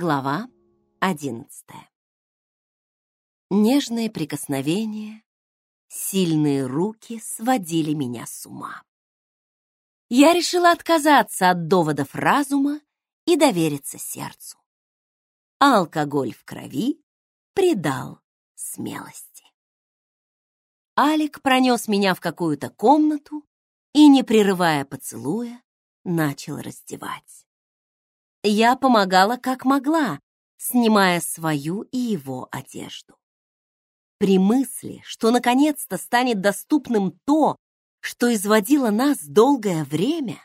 Глава одиннадцатая. Нежные прикосновения, сильные руки сводили меня с ума. Я решила отказаться от доводов разума и довериться сердцу. Алкоголь в крови придал смелости. Алик пронес меня в какую-то комнату и, не прерывая поцелуя, начал раздевать. Я помогала как могла, снимая свою и его одежду. При мысли, что наконец-то станет доступным то, что изводило нас долгое время,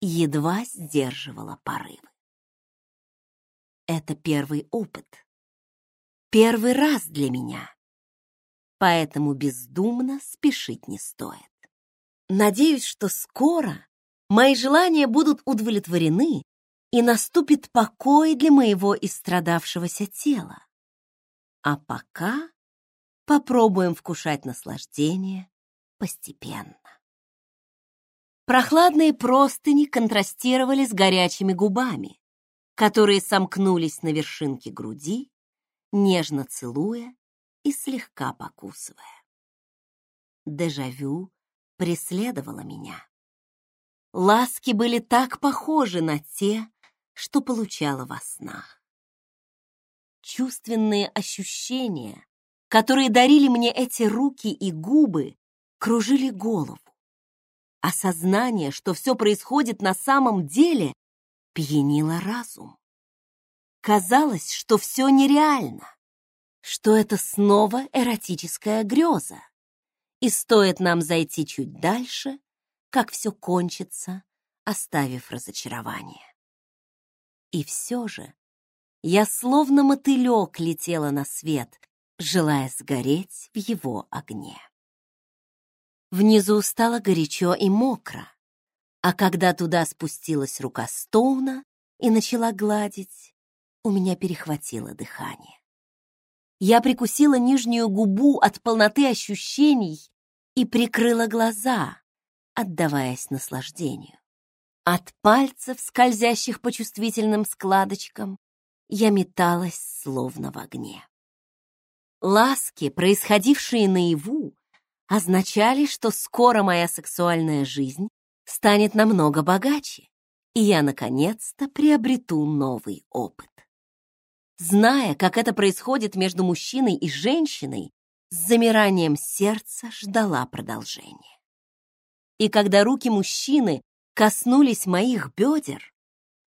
едва сдерживала порывы. Это первый опыт. Первый раз для меня. Поэтому бездумно спешить не стоит. Надеюсь, что скоро мои желания будут удовлетворены, и наступит покой для моего истрадавшегося тела. А пока попробуем вкушать наслаждение постепенно. Прохладные простыни контрастировали с горячими губами, которые сомкнулись на вершинке груди, нежно целуя и слегка покусывая. Дежавю преследовало меня. Ласки были так похожи на те, что получала во снах. Чувственные ощущения, которые дарили мне эти руки и губы, кружили голову. Осознание, что все происходит на самом деле, пьянило разум. Казалось, что все нереально, что это снова эротическая греза. И стоит нам зайти чуть дальше, как все кончится, оставив разочарование. И все же я словно мотылек летела на свет, желая сгореть в его огне. Внизу стало горячо и мокро, а когда туда спустилась рука Стоуна и начала гладить, у меня перехватило дыхание. Я прикусила нижнюю губу от полноты ощущений и прикрыла глаза, отдаваясь наслаждению. От пальцев, скользящих по чувствительным складочкам, я металась словно в огне. Ласки, происходившие наяву, означали, что скоро моя сексуальная жизнь станет намного богаче, и я, наконец-то, приобрету новый опыт. Зная, как это происходит между мужчиной и женщиной, с замиранием сердца ждала продолжения. И когда руки мужчины коснулись моих бедер,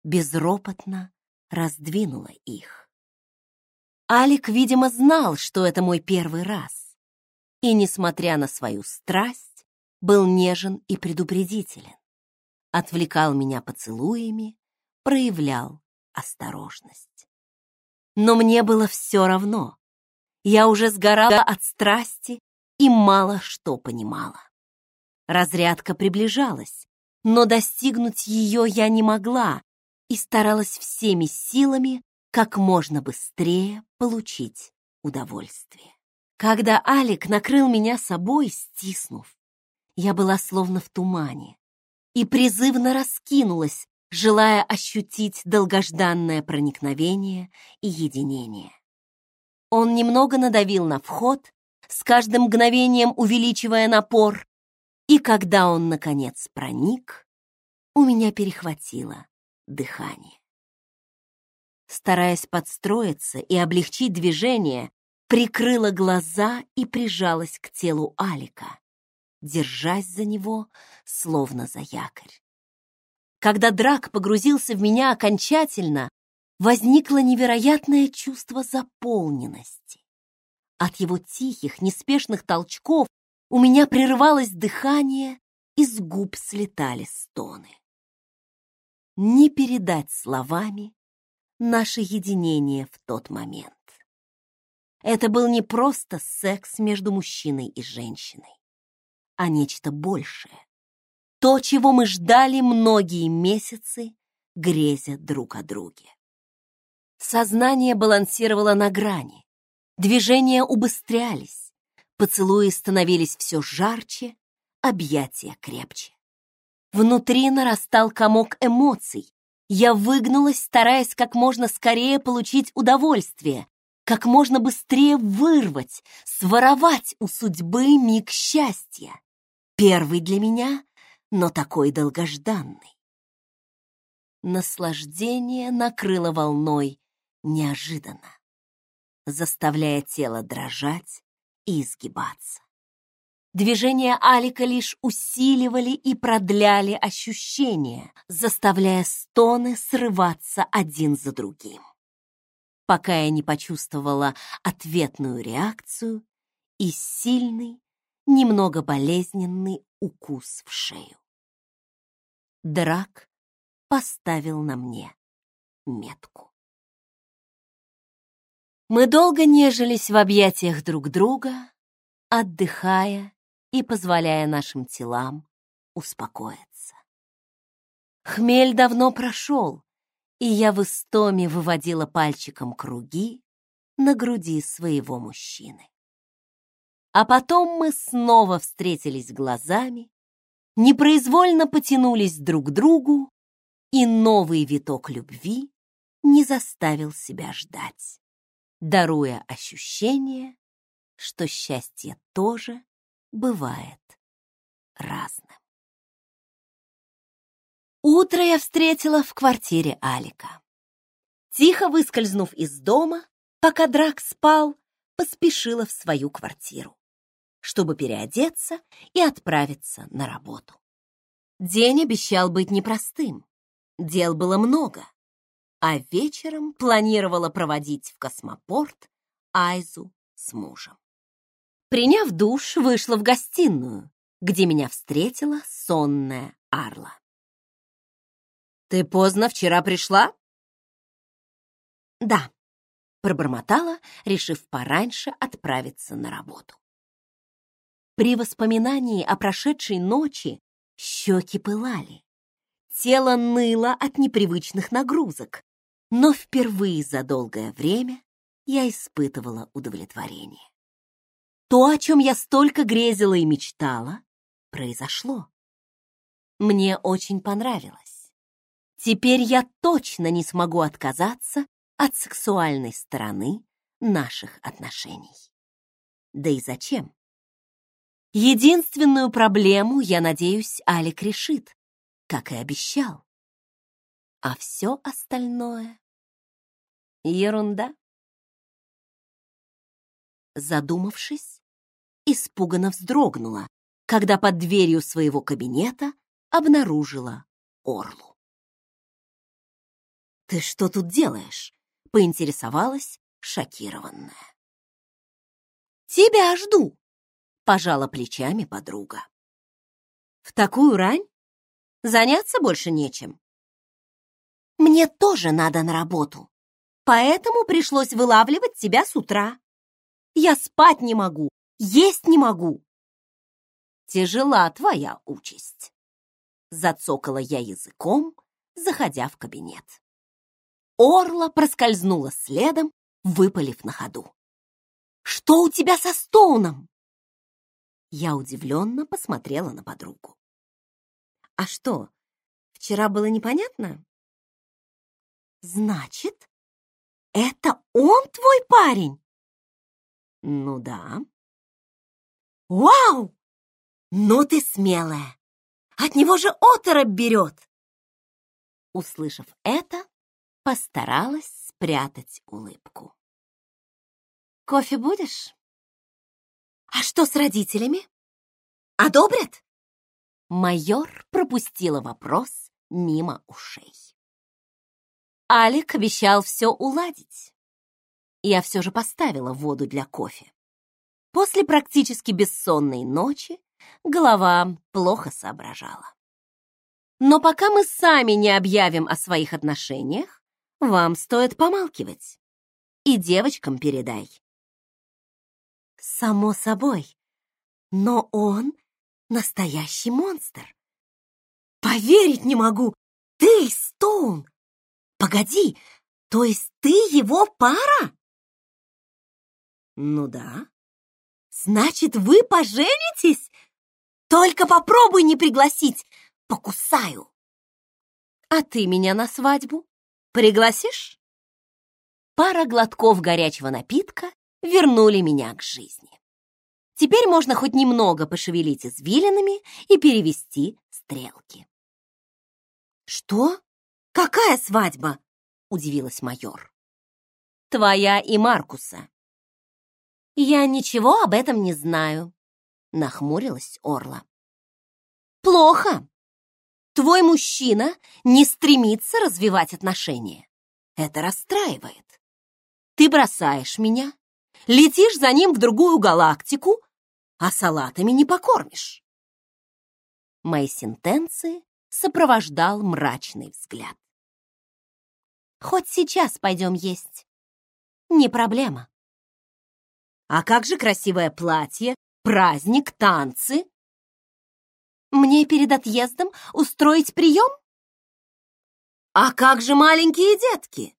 безропотно раздвинула их. Алик, видимо, знал, что это мой первый раз, и, несмотря на свою страсть, был нежен и предупредителен, отвлекал меня поцелуями, проявлял осторожность. Но мне было все равно. Я уже сгорала от страсти и мало что понимала. Разрядка приближалась, но достигнуть ее я не могла и старалась всеми силами как можно быстрее получить удовольствие. Когда Алик накрыл меня собой, стиснув, я была словно в тумане и призывно раскинулась, желая ощутить долгожданное проникновение и единение. Он немного надавил на вход, с каждым мгновением увеличивая напор, и когда он, наконец, проник, у меня перехватило дыхание. Стараясь подстроиться и облегчить движение, прикрыла глаза и прижалась к телу Алика, держась за него, словно за якорь. Когда драк погрузился в меня окончательно, возникло невероятное чувство заполненности. От его тихих, неспешных толчков у меня прерывалось дыхание, и с губ слетали стоны. Не передать словами наше единение в тот момент. Это был не просто секс между мужчиной и женщиной, а нечто большее. То, чего мы ждали многие месяцы, грезя друг о друге. Сознание балансировало на грани, движения убыстрялись, Поцелуи становились все жарче, объятия крепче. Внутри нарастал комок эмоций, Я выгнулась, стараясь как можно скорее получить удовольствие, как можно быстрее вырвать, своровать у судьбы миг счастья. Первый для меня, но такой долгожданный. Наслаждение накрыло волной неожиданно, заставляя тело дрожать и изгибаться. Движения Алика лишь усиливали и продляли ощущения, заставляя стоны срываться один за другим. Пока я не почувствовала ответную реакцию и сильный, немного болезненный укус в шею. Драк поставил на мне метку. Мы долго нежились в объятиях друг друга, отдыхая и позволяя нашим телам успокоиться. Хмель давно прошел, и я в истоме выводила пальчиком круги на груди своего мужчины. А потом мы снова встретились глазами, непроизвольно потянулись друг к другу, и новый виток любви не заставил себя ждать, даруя ощущение, что счастье тоже бывает разным. Утро я встретила в квартире Алика. Тихо выскользнув из дома, пока Драк спал, поспешила в свою квартиру, чтобы переодеться и отправиться на работу. День обещал быть непростым. Дел было много, а вечером планировала проводить в космопорт Айзу с мужем. Приняв душ, вышла в гостиную, где меня встретила сонная Арла. «Ты поздно вчера пришла?» «Да», — пробормотала, решив пораньше отправиться на работу. При воспоминании о прошедшей ночи щеки пылали. Тело ныло от непривычных нагрузок, но впервые за долгое время я испытывала удовлетворение. То, о чем я столько грезила и мечтала, произошло. Мне очень понравилось. Теперь я точно не смогу отказаться от сексуальной стороны наших отношений. Да и зачем? Единственную проблему, я надеюсь, Алик решит, как и обещал. А все остальное — ерунда. Задумавшись, испуганно вздрогнула, когда под дверью своего кабинета обнаружила Орлу. «Ты что тут делаешь?» — поинтересовалась шокированная. «Тебя жду!» — пожала плечами подруга. «В такую рань? Заняться больше нечем?» «Мне тоже надо на работу, поэтому пришлось вылавливать тебя с утра. Я спать не могу, есть не могу. Тяжела твоя участь. Зацокала я языком, заходя в кабинет. Орла проскользнула следом, выпалив на ходу. «Что у тебя со Стоуном?» Я удивленно посмотрела на подругу. «А что, вчера было непонятно?» «Значит, это он твой парень?» Ну да. Вау! Ну ты смелая! От него же оторопь берет! Услышав это, постаралась спрятать улыбку. Кофе будешь? А что с родителями? Одобрят? Майор пропустила вопрос мимо ушей. Алик обещал все уладить я все же поставила воду для кофе. После практически бессонной ночи голова плохо соображала. Но пока мы сами не объявим о своих отношениях, вам стоит помалкивать. И девочкам передай. Само собой. Но он настоящий монстр. Поверить не могу. Ты, Стоун! Погоди, то есть ты его пара? Ну да. Значит, вы поженитесь? Только попробуй не пригласить, покусаю. А ты меня на свадьбу пригласишь? Пара глотков горячего напитка вернули меня к жизни. Теперь можно хоть немного пошевелить извилинами и перевести стрелки. «Что? Какая свадьба?» — удивилась майор. «Твоя и Маркуса». «Я ничего об этом не знаю», — нахмурилась Орла. «Плохо. Твой мужчина не стремится развивать отношения. Это расстраивает. Ты бросаешь меня, летишь за ним в другую галактику, а салатами не покормишь. Мои сентенции сопровождал мрачный взгляд. Хоть сейчас пойдем есть. Не проблема. А как же красивое платье, праздник, танцы? Мне перед отъездом устроить прием? А как же маленькие детки?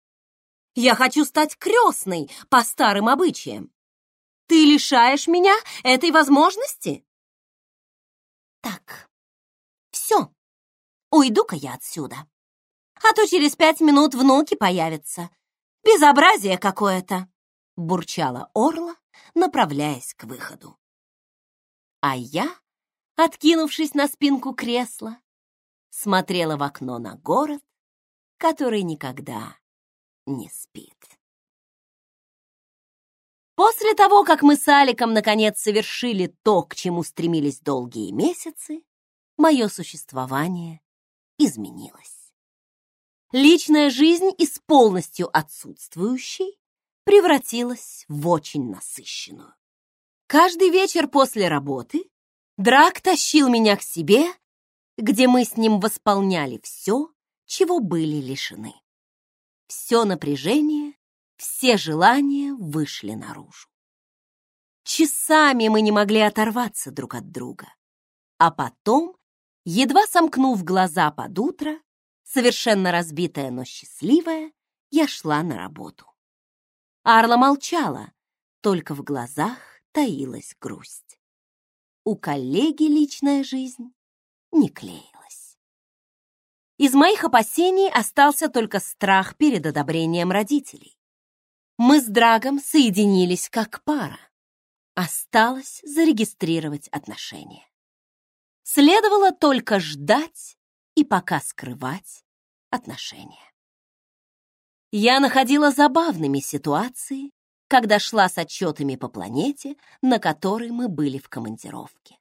Я хочу стать крестной по старым обычаям. Ты лишаешь меня этой возможности? Так, все, уйду-ка я отсюда. А то через пять минут внуки появятся. Безобразие какое-то, бурчала Орла, направляясь к выходу. А я, откинувшись на спинку кресла, смотрела в окно на город, который никогда не спит. После того, как мы с Аликом наконец совершили то, к чему стремились долгие месяцы, мое существование изменилось. Личная жизнь из полностью отсутствующей превратилась в очень насыщенную. Каждый вечер после работы Драк тащил меня к себе, где мы с ним восполняли все, чего были лишены. Все напряжение все желания вышли наружу. Часами мы не могли оторваться друг от друга. А потом, едва сомкнув глаза под утро, совершенно разбитая, но счастливая, я шла на работу. Арла молчала, только в глазах таилась грусть. У коллеги личная жизнь не клеилась. Из моих опасений остался только страх перед одобрением родителей. Мы с Драгом соединились как пара. Осталось зарегистрировать отношения. Следовало только ждать и пока скрывать отношения. Я находила забавными ситуации, когда шла с отчетами по планете, на которой мы были в командировке.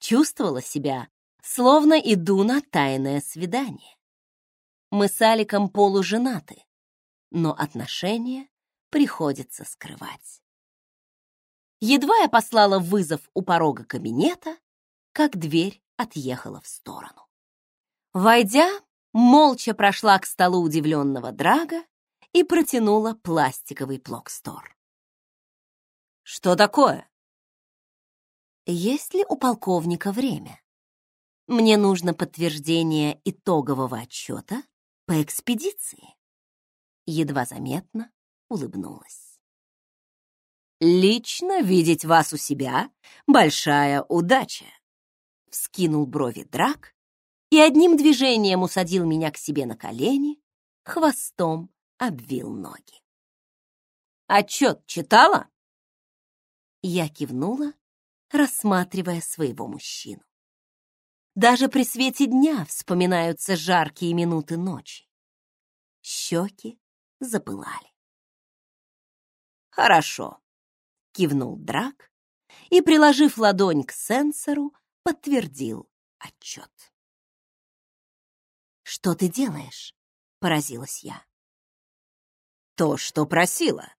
Чувствовала себя, словно иду на тайное свидание. Мы с Аликом полуженаты, но отношения приходится скрывать. Едва я послала вызов у порога кабинета, как дверь отъехала в сторону. Войдя, молча прошла к столу удивленного Драга и протянула пластиковый плокстор. «Что такое?» «Есть ли у полковника время? Мне нужно подтверждение итогового отчета по экспедиции». Едва заметно улыбнулась. «Лично видеть вас у себя — большая удача!» Вскинул брови драк и одним движением усадил меня к себе на колени, хвостом обвил ноги. «Отчет читала?» Я кивнула, рассматривая своего мужчину. Даже при свете дня вспоминаются жаркие минуты ночи. Щеки запылали. «Хорошо», — кивнул Драк и, приложив ладонь к сенсору, подтвердил отчет. «Что ты делаешь?» — поразилась я. «То, что просила».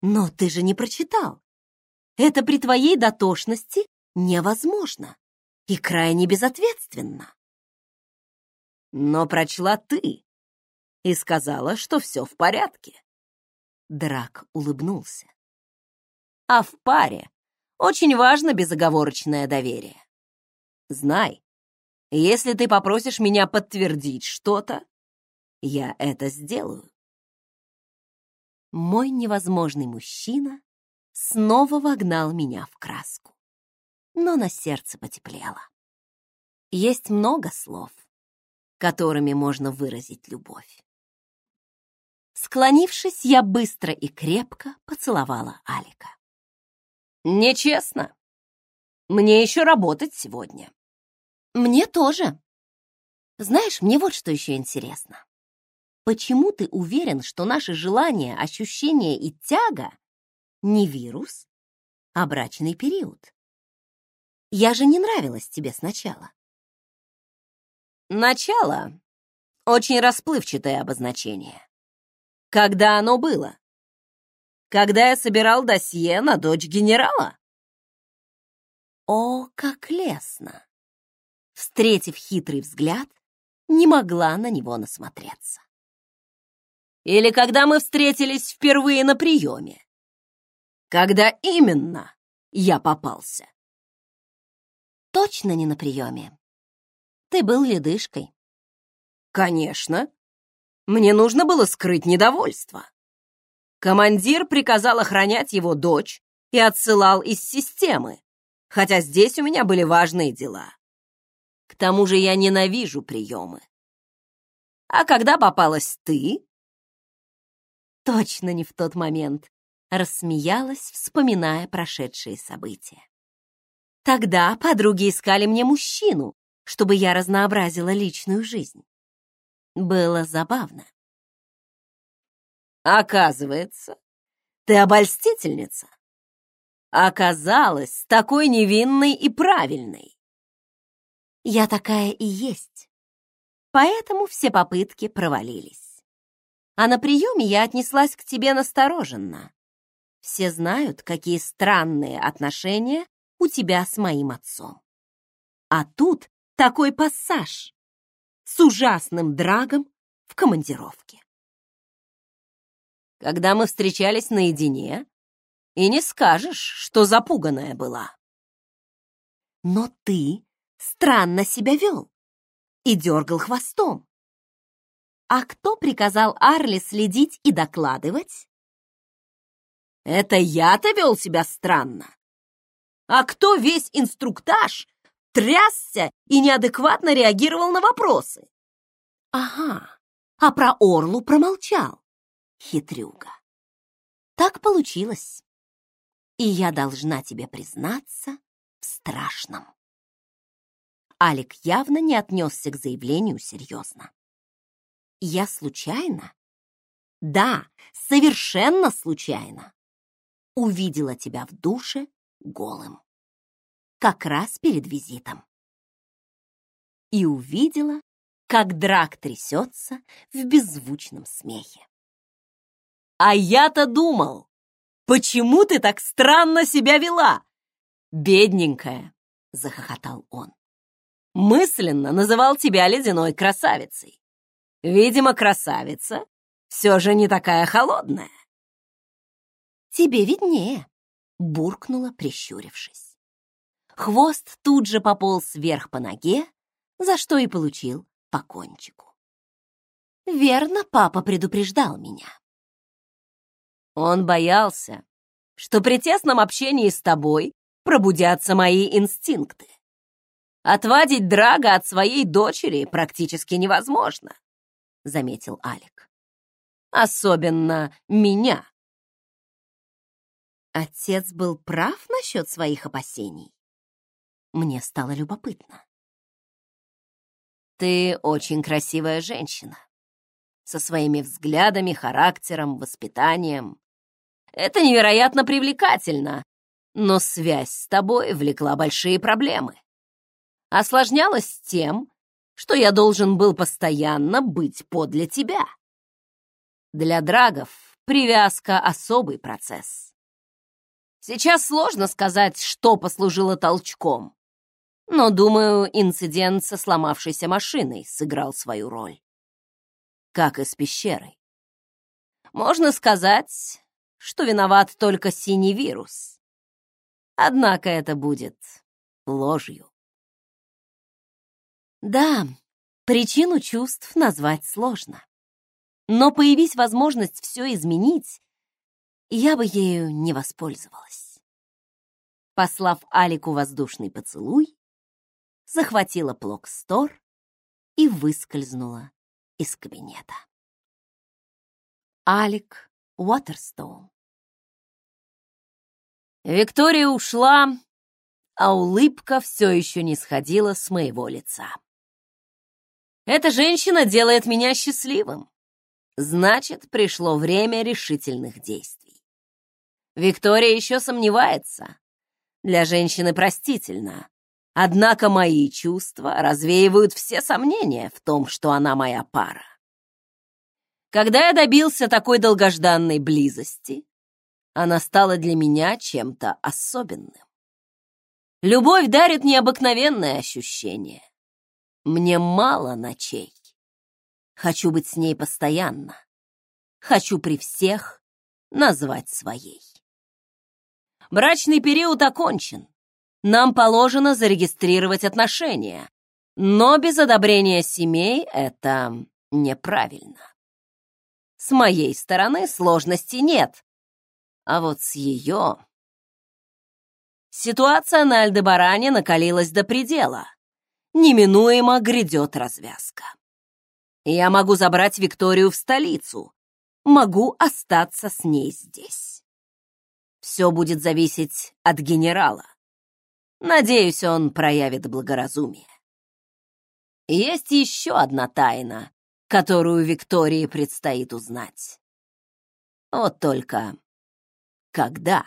«Но ты же не прочитал. Это при твоей дотошности невозможно и крайне безответственно». «Но прочла ты и сказала, что все в порядке». Драк улыбнулся. А в паре очень важно безоговорочное доверие. Знай, если ты попросишь меня подтвердить что-то, я это сделаю. Мой невозможный мужчина снова вогнал меня в краску, но на сердце потеплело. Есть много слов, которыми можно выразить любовь. Склонившись, я быстро и крепко поцеловала Алика. «Нечестно. Мне еще работать сегодня». «Мне тоже. Знаешь, мне вот что еще интересно. Почему ты уверен, что наши желания, ощущения и тяга не вирус, а брачный период? Я же не нравилась тебе сначала. Начало — очень расплывчатое обозначение. Когда оно было? Когда я собирал досье на дочь генерала? О, как лестно! Встретив хитрый взгляд, не могла на него насмотреться. Или когда мы встретились впервые на приеме? Когда именно я попался? Точно не на приеме. Ты был ледышкой. Конечно. Мне нужно было скрыть недовольство. Командир приказал охранять его дочь и отсылал из системы, хотя здесь у меня были важные дела. К тому же я ненавижу приемы. А когда попалась ты? Точно не в тот момент. Рассмеялась, вспоминая прошедшие события. Тогда подруги искали мне мужчину, чтобы я разнообразила личную жизнь. Было забавно. Оказывается, ты обольстительница. Оказалась такой невинной и правильной. Я такая и есть. Поэтому все попытки провалились. А на приеме я отнеслась к тебе настороженно. Все знают, какие странные отношения у тебя с моим отцом. А тут такой пассаж с ужасным драгом в командировке. Когда мы встречались наедине, и не скажешь, что запуганная была. Но ты странно себя вел и дергал хвостом. А кто приказал Арли следить и докладывать? Это я-то вел себя странно. А кто весь инструктаж трясся и неадекватно реагировал на вопросы. Ага, а про Орлу промолчал. Хитрюга. Так получилось. И я должна тебе признаться в страшном. Алик явно не отнесся к заявлению серьезно. Я случайно? Да, совершенно случайно. Увидела тебя в душе голым как раз перед визитом. И увидела, как драк трясется в беззвучном смехе. «А я-то думал, почему ты так странно себя вела?» «Бедненькая!» — захохотал он. «Мысленно называл тебя ледяной красавицей. Видимо, красавица все же не такая холодная». «Тебе виднее», — буркнула, прищурившись. Хвост тут же пополз вверх по ноге, за что и получил по кончику. Верно, папа предупреждал меня. Он боялся, что при тесном общении с тобой пробудятся мои инстинкты. Отвадить Драга от своей дочери практически невозможно, заметил Алик. Особенно меня. Отец был прав насчет своих опасений. Мне стало любопытно. «Ты очень красивая женщина. Со своими взглядами, характером, воспитанием. Это невероятно привлекательно, но связь с тобой влекла большие проблемы. Осложнялась тем, что я должен был постоянно быть подле тебя. Для драгов привязка — особый процесс. Сейчас сложно сказать, что послужило толчком. Но, думаю, инцидент со сломавшейся машиной сыграл свою роль. Как и с пещерой. Можно сказать, что виноват только синий вирус. Однако это будет ложью. Да, причину чувств назвать сложно. Но появись возможность все изменить, я бы ею не воспользовалась. Послав Алику воздушный поцелуй, захватила Плокстор и выскользнула из кабинета. Алик Уотерстоун Виктория ушла, а улыбка все еще не сходила с моего лица. Эта женщина делает меня счастливым. Значит, пришло время решительных действий. Виктория еще сомневается. Для женщины простительно. Однако мои чувства развеивают все сомнения в том, что она моя пара. Когда я добился такой долгожданной близости, она стала для меня чем-то особенным. Любовь дарит необыкновенное ощущение. Мне мало ночей. Хочу быть с ней постоянно. Хочу при всех назвать своей. Брачный период окончен. Нам положено зарегистрировать отношения. Но без одобрения семей это неправильно. С моей стороны сложностей нет. А вот с ее... Ситуация на Альдебаране накалилась до предела. Неминуемо грядет развязка. Я могу забрать Викторию в столицу. Могу остаться с ней здесь. Все будет зависеть от генерала. Надеюсь, он проявит благоразумие. Есть еще одна тайна, которую Виктории предстоит узнать. Вот только когда?